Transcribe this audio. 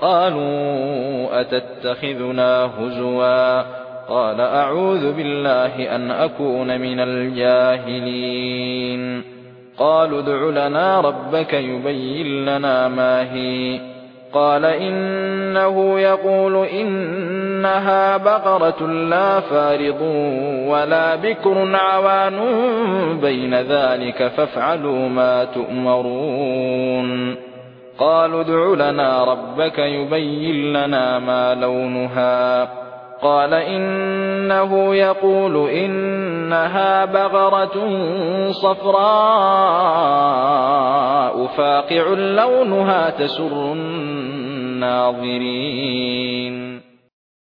قالوا أتتخذنا هزوا؟ قال أعوذ بالله أن أكون من الجاهلين. قالوا ادع لنا ربك يبين لنا ما هي. قال إنه يقول إنها بقرة لا فارض ولا بكر عوان بين ذلك فافعلوا ما تؤمرون. قالوا ادع لنا ربك يبين لنا ما لونها. قال إنه يقول إنها بغرة صفراء فاقع لونها تسر الناظرين.